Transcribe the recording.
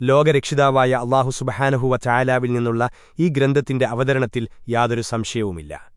ലോകരക്ഷിതാവായ അള്ളാഹു സുബഹാനഹുവ ചായാലാവിൽ നിന്നുള്ള ഈ ഗ്രന്ഥത്തിന്റെ അവതരണത്തിൽ യാതൊരു സംശയവുമില്ല.